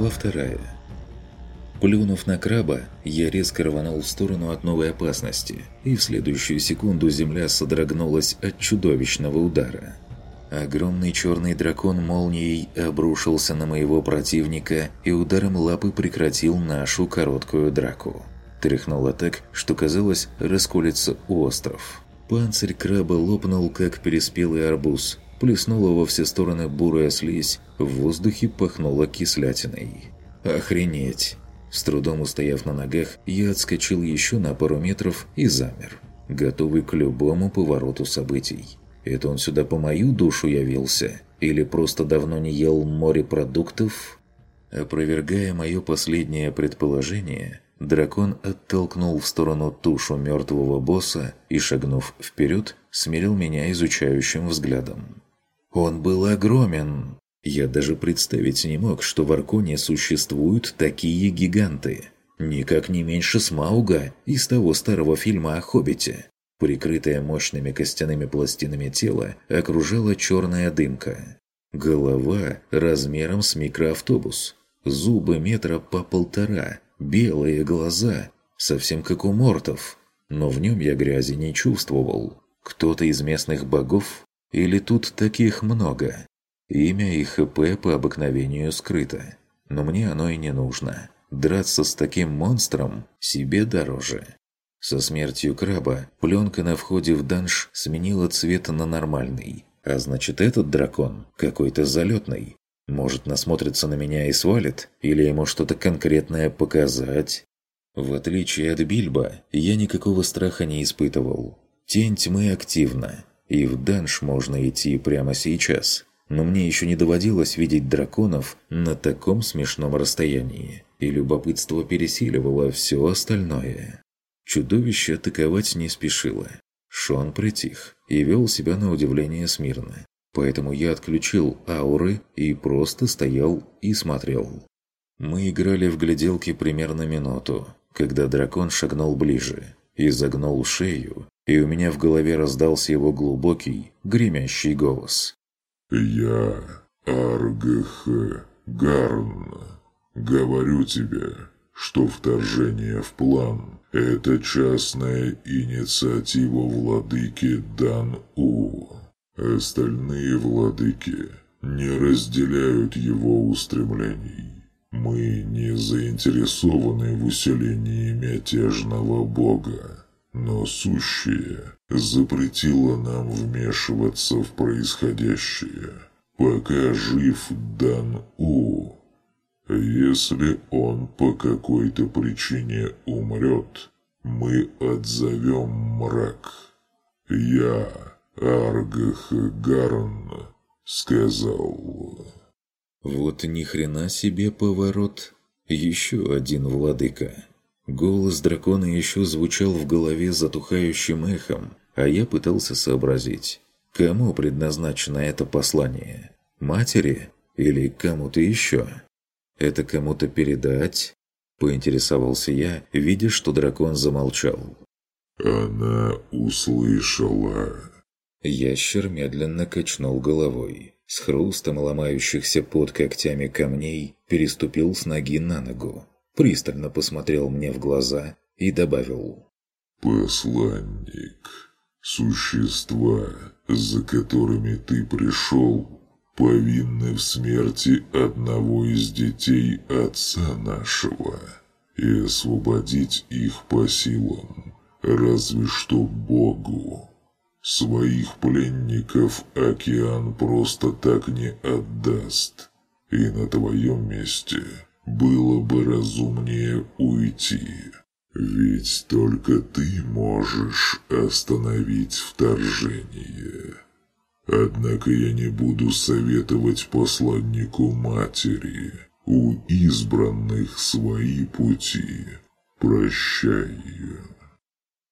Глава вторая. Плюнув на краба, я резко рванул в сторону от новой опасности, и в следующую секунду земля содрогнулась от чудовищного удара. Огромный черный дракон молнией обрушился на моего противника и ударом лапы прекратил нашу короткую драку. Тряхнуло так, что казалось, расколется остров. Панцирь краба лопнул, как переспелый арбуз. Плеснула во все стороны бурая слизь, в воздухе пахнуло кислятиной. «Охренеть!» С трудом устояв на ногах, я отскочил еще на пару метров и замер, готовый к любому повороту событий. Это он сюда по мою душу явился? Или просто давно не ел морепродуктов? Опровергая мое последнее предположение, дракон оттолкнул в сторону тушу мертвого босса и, шагнув вперед, смерил меня изучающим взглядом. Он был огромен! Я даже представить не мог, что в Арконе существуют такие гиганты. Никак не меньше Смауга из того старого фильма о Хоббите. Прикрытая мощными костяными пластинами тело окружала черная дымка. Голова размером с микроавтобус. Зубы метра по полтора. Белые глаза. Совсем как у мортов. Но в нем я грязи не чувствовал. Кто-то из местных богов? Или тут таких много? Имя и ХП по обыкновению скрыто. Но мне оно и не нужно. Драться с таким монстром себе дороже. Со смертью краба пленка на входе в данж сменила цвет на нормальный. А значит, этот дракон какой-то залетный. Может, насмотрится на меня и свалит? Или ему что-то конкретное показать? В отличие от Бильбо, я никакого страха не испытывал. Тень тьмы активна, и в данж можно идти прямо сейчас но мне еще не доводилось видеть драконов на таком смешном расстоянии, и любопытство пересиливало все остальное. Чудовище атаковать не спешило. Шон притих и вел себя на удивление смирно. Поэтому я отключил ауры и просто стоял и смотрел. Мы играли в гляделки примерно минуту, когда дракон шагнул ближе, изогнул шею, и у меня в голове раздался его глубокий, гремящий голос. «Я Аргх Гарн. Говорю тебе, что вторжение в план – это частная инициатива владыки Дан-У. Остальные владыки не разделяют его устремлений. Мы не заинтересованы в усилении мятежного бога, но сущее запретила нам вмешиваться в происходящее, пока жив Дан У. Если он по какой-то причине умрет, мы отзовем мрак. Я, Аргах Гарн, сказал. Вот ни хрена себе поворот. Еще один владыка. Голос дракона еще звучал в голове затухающим эхом, а я пытался сообразить, кому предназначено это послание? Матери или кому-то еще? Это кому-то передать? Поинтересовался я, видя, что дракон замолчал. «Она услышала». Ящер медленно качнул головой. С хрустом ломающихся под когтями камней переступил с ноги на ногу. Пристально посмотрел мне в глаза и добавил. «Посланник». Существа, за которыми ты пришел, повинны в смерти одного из детей отца нашего, и освободить их по силам, разве что Богу. Своих пленников океан просто так не отдаст, и на твоем месте было бы разумнее уйти». Ведь только ты можешь остановить вторжение. Однако я не буду советовать посланнику матери. У избранных свои пути. Прощай.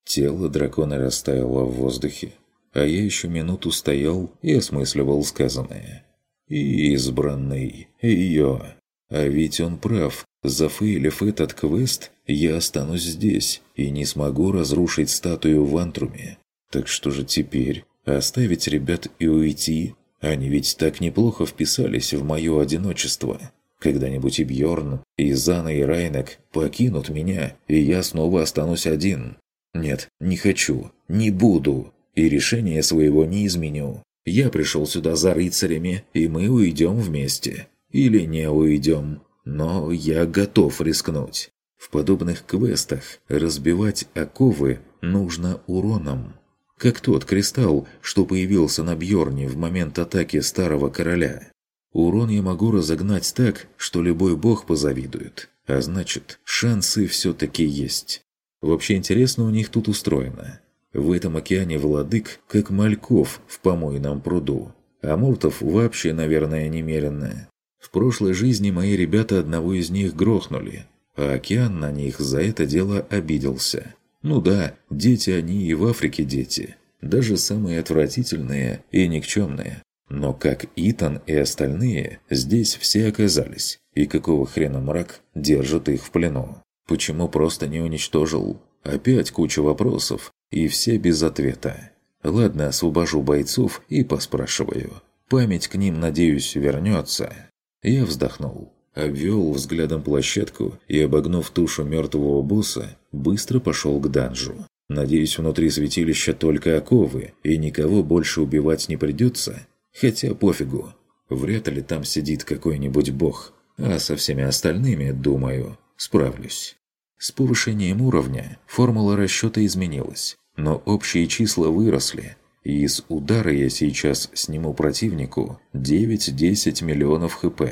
Тело дракона растаяло в воздухе, а я еще минуту стоял и осмысливал сказанное. «Избранный, ее, а ведь он прав, Зафейлив этот квест, я останусь здесь и не смогу разрушить статую в Антруме. Так что же теперь? Оставить ребят и уйти? Они ведь так неплохо вписались в мое одиночество. Когда-нибудь и Бьорн, и Зана, и Райнек покинут меня, и я снова останусь один. Нет, не хочу, не буду, и решение своего не изменю. Я пришел сюда за рыцарями, и мы уйдем вместе. Или не уйдем. Но я готов рискнуть. В подобных квестах разбивать оковы нужно уроном. Как тот кристалл, что появился на Бьорне в момент атаки Старого Короля. Урон я могу разогнать так, что любой бог позавидует. А значит, шансы все-таки есть. Вообще интересно у них тут устроено. В этом океане владык, как мальков в помойном пруду. А муртов вообще, наверное, немерено. В прошлой жизни мои ребята одного из них грохнули, а океан на них за это дело обиделся. Ну да, дети они и в Африке дети. Даже самые отвратительные и никчемные. Но как Итан и остальные, здесь все оказались. И какого хрена мрак держит их в плену? Почему просто не уничтожил? Опять куча вопросов, и все без ответа. Ладно, освобожу бойцов и поспрашиваю. Память к ним, надеюсь, вернется. Я вздохнул, обвел взглядом площадку и, обогнув тушу мертвого босса, быстро пошел к данжу. Надеюсь, внутри святилища только оковы, и никого больше убивать не придется. Хотя пофигу. Вряд ли там сидит какой-нибудь бог. А со всеми остальными, думаю, справлюсь. С повышением уровня формула расчета изменилась, но общие числа выросли, из удара я сейчас сниму противнику 9-10 миллионов хп.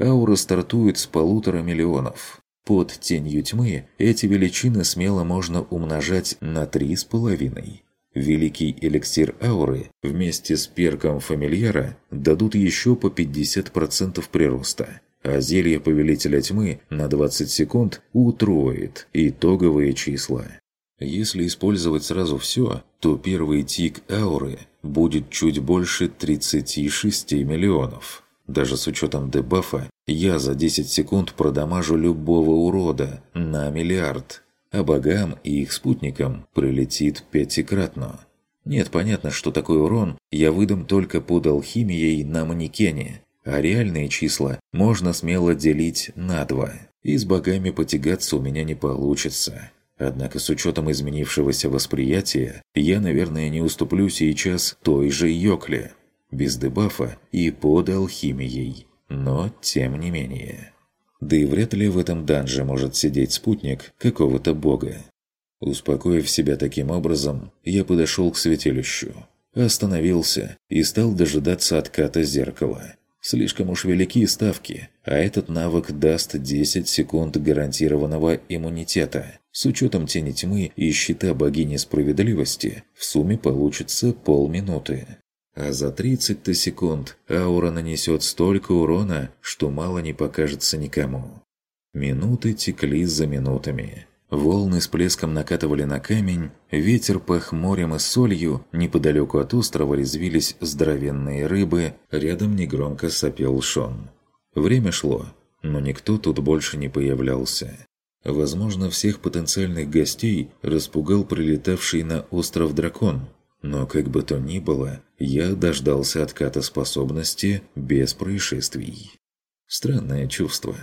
Аура стартует с полутора миллионов. Под тенью тьмы эти величины смело можно умножать на 3,5. Великий эликсир ауры вместе с перком фамильяра дадут еще по 50% прироста, а зелье Повелителя Тьмы на 20 секунд утроит итоговые числа. Если использовать сразу все, то первый тик ауры будет чуть больше 36 миллионов. Даже с учетом дебафа, я за 10 секунд продамажу любого урода на миллиард а богам и их спутникам прилетит пятикратно. Нет, понятно, что такой урон я выдам только под алхимией на манекене, а реальные числа можно смело делить на два. И с богами потягаться у меня не получится. Однако с учетом изменившегося восприятия, я, наверное, не уступлю сейчас той же Йокле, без дебафа и под алхимией. Но тем не менее... Да и вряд ли в этом данже может сидеть спутник какого-то бога. Успокоив себя таким образом, я подошел к святилищу, остановился и стал дожидаться отката зеркала. Слишком уж велики ставки, а этот навык даст 10 секунд гарантированного иммунитета. С учетом тени тьмы и щита богини справедливости в сумме получится полминуты. А за 30-то секунд аура нанесет столько урона, что мало не покажется никому. Минуты текли за минутами. Волны с плеском накатывали на камень, ветер пах морем и солью, неподалеку от острова резвились здоровенные рыбы, рядом негромко сопел Шон. Время шло, но никто тут больше не появлялся. Возможно, всех потенциальных гостей распугал прилетавший на остров дракон – но как бы то ни было, я дождался отката способности без происшествий. Странное чувство.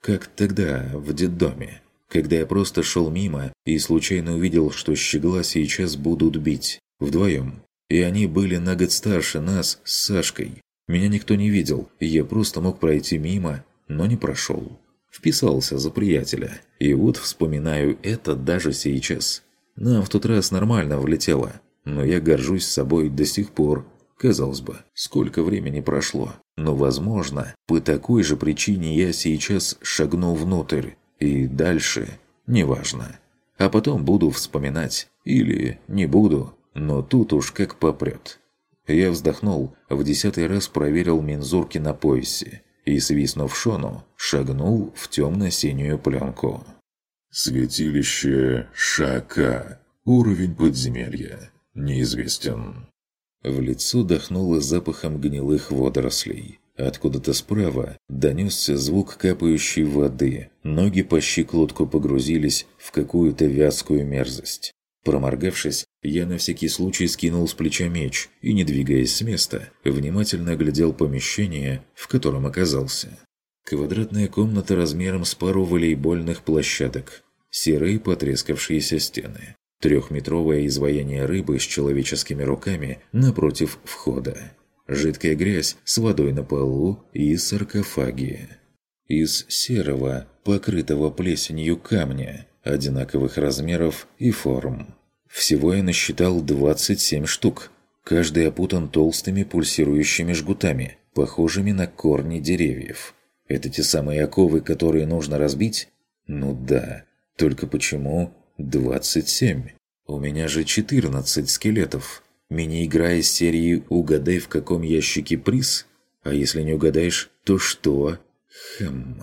Как тогда, в детдоме, когда я просто шел мимо и случайно увидел, что щегла сейчас будут бить. Вдвоем. И они были на год старше нас с Сашкой. Меня никто не видел, я просто мог пройти мимо, но не прошел. Вписался за приятеля. И вот вспоминаю это даже сейчас. Нам в тот раз нормально влетело но я горжусь собой до сих пор. Казалось бы, сколько времени прошло. Но, возможно, по такой же причине я сейчас шагну внутрь. И дальше неважно. А потом буду вспоминать. Или не буду. Но тут уж как попрет. Я вздохнул, в десятый раз проверил мензурки на поясе и, свистнув шону, шагнул в темно-синюю пленку. Святилище Шака. Уровень подземелья неизвестен». В лицо дохнуло запахом гнилых водорослей. Откуда-то справа донесся звук капающей воды. Ноги по щиколотку погрузились в какую-то вязкую мерзость. Проморгавшись, я на всякий случай скинул с плеча меч и, не двигаясь с места, внимательно глядел помещение, в котором оказался. Квадратная комната размером с пару волейбольных площадок. Серые потрескавшиеся стены. Трехметровое изваяние рыбы с человеческими руками напротив входа. Жидкая грязь с водой на полу и саркофаги. Из серого, покрытого плесенью камня, одинаковых размеров и форм. Всего я насчитал 27 штук. Каждый опутан толстыми пульсирующими жгутами, похожими на корни деревьев. Это те самые оковы, которые нужно разбить? Ну да. Только почему 27? У меня же 14 скелетов. Мини-игра из серии «Угадай, в каком ящике приз?» А если не угадаешь, то что? Хм...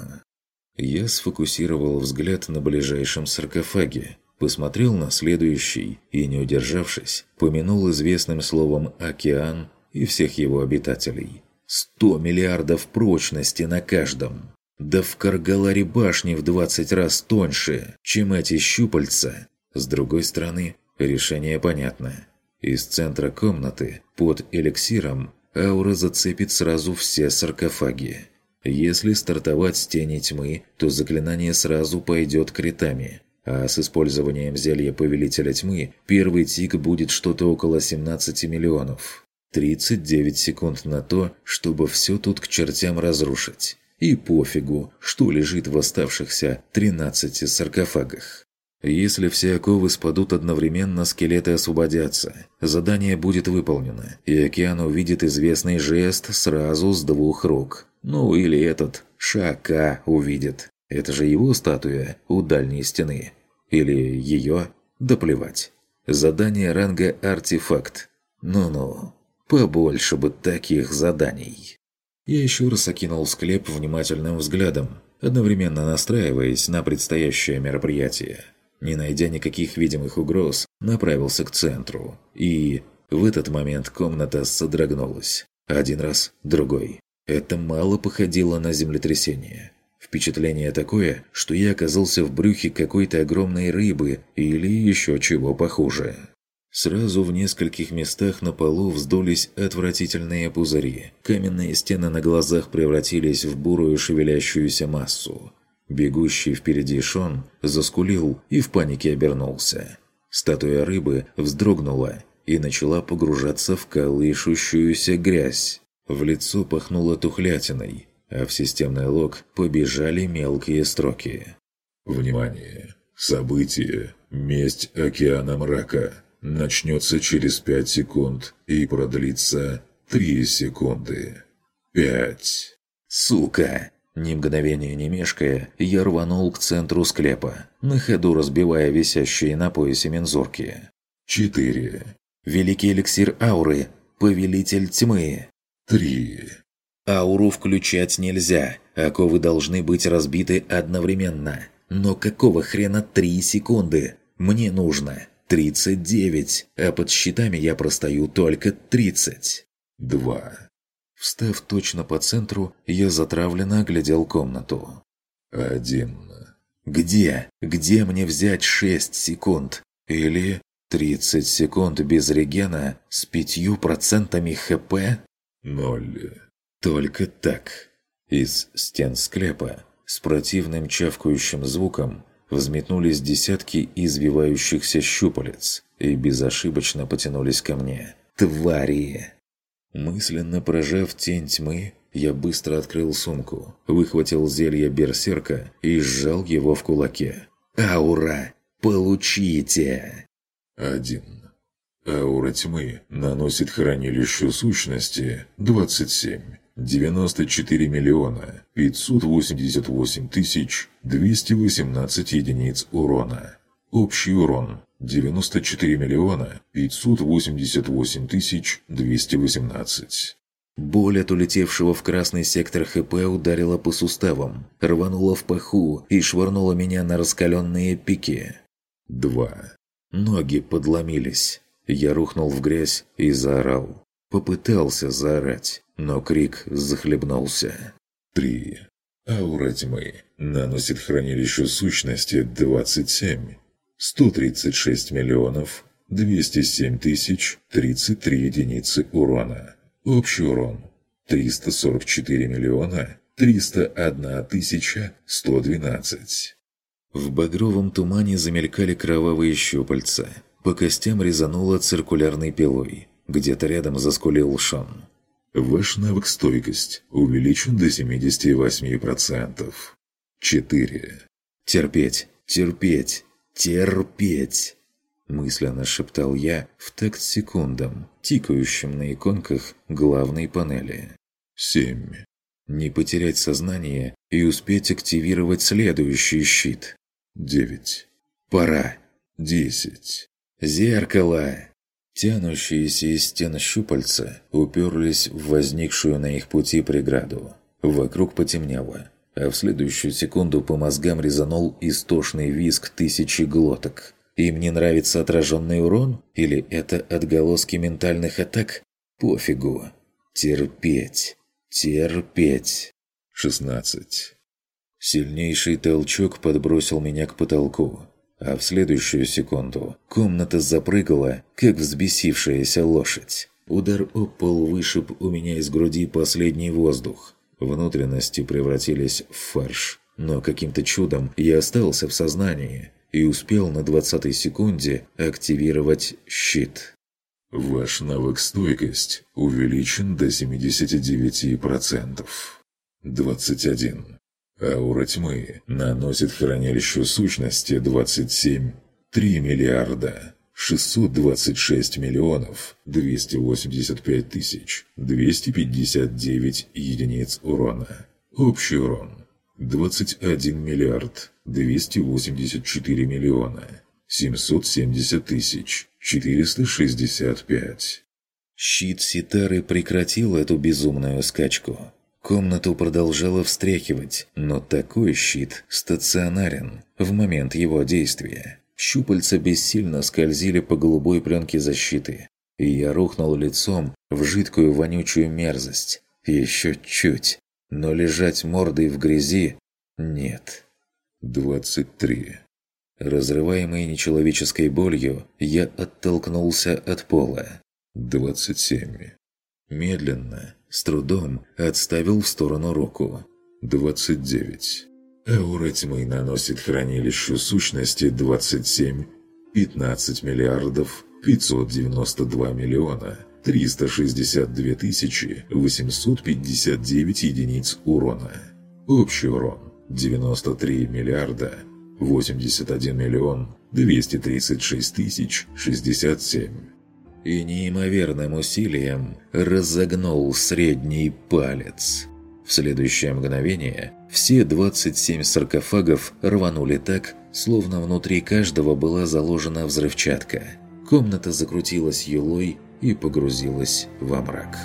Я сфокусировал взгляд на ближайшем саркофаге, посмотрел на следующий и, не удержавшись, помянул известным словом «океан» и всех его обитателей. Сто миллиардов прочности на каждом. Да в Каргаларе башни в 20 раз тоньше, чем эти щупальца. С другой стороны, решение понятно. Из центра комнаты, под эликсиром, аура зацепит сразу все саркофаги. Если стартовать с тени тьмы, то заклинание сразу пойдет критами. А с использованием зелья Повелителя Тьмы первый тик будет что-то около 17 миллионов. 39 секунд на то, чтобы все тут к чертям разрушить. И пофигу, что лежит в оставшихся 13 саркофагах. Если все оковы спадут одновременно, скелеты освободятся. Задание будет выполнено, и океан увидит известный жест сразу с двух рук. Ну или этот Шака увидит. Это же его статуя у дальней стены. Или ее? Да плевать. Задание ранга «Артефакт». Ну-ну, побольше бы таких заданий. Я еще раз окинул склеп внимательным взглядом, одновременно настраиваясь на предстоящее мероприятие. Не найдя никаких видимых угроз, направился к центру. И в этот момент комната содрогнулась. Один раз, другой. Это мало походило на землетрясение. Впечатление такое, что я оказался в брюхе какой-то огромной рыбы или еще чего похуже. Сразу в нескольких местах на полу вздулись отвратительные пузыри. Каменные стены на глазах превратились в бурую шевелящуюся массу. Бегущий впереди Шон заскулил и в панике обернулся. Статуя рыбы вздрогнула и начала погружаться в колышущуюся грязь. В лицо пахнуло тухлятиной, а в системный лог побежали мелкие строки. «Внимание! Событие «Месть океана мрака» начнется через 5 секунд и продлится 3 секунды. 5. Сука! Ни мгновения не мешкая, я рванул к центру склепа, на ходу разбивая висящие на поясе мензурки. 4. Великий эликсир ауры, повелитель тьмы. Три. Ауру включать нельзя, оковы должны быть разбиты одновременно. Но какого хрена три секунды? Мне нужно 39, а под щитами я простою только 30. Два. Встав точно по центру, я затравленно оглядел комнату. Один. Где? Где мне взять 6 секунд? Или 30 секунд без регена с пятью процентами ХП? Ноль. Только так. Из стен склепа с противным чавкающим звуком взметнулись десятки извивающихся щупалец и безошибочно потянулись ко мне. Твари! Мысленно прожав тень тьмы, я быстро открыл сумку, выхватил зелье берсерка и сжал его в кулаке. «Аура! Получите!» Один. Аура тьмы наносит хранилищу сущности 27. 94 миллиона 588 тысяч 218 единиц урона. Общий урон 94 миллиона 588 тысяч 218. Боль от улетевшего в красный сектор ХП ударила по суставам, рванула в паху и швырнула меня на раскаленные пики. 2. Ноги подломились. Я рухнул в грязь и заорал. Попытался заорать, но крик захлебнулся. 3. Аура тьмы наносит хранилищу сущности 27. 136 миллионов 207 тысяч 33 единицы урона. Общий урон 344 миллиона 301 112. В багровом тумане замелькали кровавые щупальца. По костям резануло циркулярной пилой. Где-то рядом заскулил Шон. Ваш навык стойкость увеличен до 78%. 4. Терпеть, терпеть, терпеть. Мысленно шептал я в такт секундам, тикающим на иконках главной панели. 7. Не потерять сознание и успеть активировать следующий щит. 9. Пора. 10. Зеркало. Тянущиеся из стен щупальца уперлись в возникшую на их пути преграду. Вокруг потемнело, а в следующую секунду по мозгам резанул истошный визг тысячи глоток. Им не нравится отраженный урон? Или это отголоски ментальных атак? Пофигу. Терпеть. Терпеть. 16. Сильнейший толчок подбросил меня к потолку, а в следующую секунду комната запрыгала, как взбесившаяся лошадь. Удар об пол вышиб у меня из груди последний воздух. Внутренности превратились в фарш. Но каким-то чудом я остался в сознании и успел на 20 секунде активировать щит. Ваш навык стойкость увеличен до 79%. 21. Аура тьмы наносит хранилищу сущности 27 3 миллиарда 626 миллионов 285 тысяч 259 единиц урона. Общий урон 21 миллиард 284 миллиона 770 тысяч 465. Щит Ситары прекратил эту безумную скачку. Комнату продолжало встряхивать, но такой щит стационарен в момент его действия. Щупальца бессильно скользили по голубой пленке защиты, и я рухнул лицом в жидкую вонючую мерзость. Еще чуть, но лежать мордой в грязи нет. 23. Разрываемый нечеловеческой болью, я оттолкнулся от пола. 27. Медленно, с трудом отставил в сторону руку. 29. Аура тьмы наносит хранилищу сущности 27 15 миллиардов 592 миллиона 362 тысячи 859 единиц урона. Общий урон 93 миллиарда 81 миллион 236 тысяч 67 и неимоверным усилием разогнул средний палец. В следующее мгновение все 27 саркофагов рванули так, словно внутри каждого была заложена взрывчатка. Комната закрутилась юлой и погрузилась во мрак.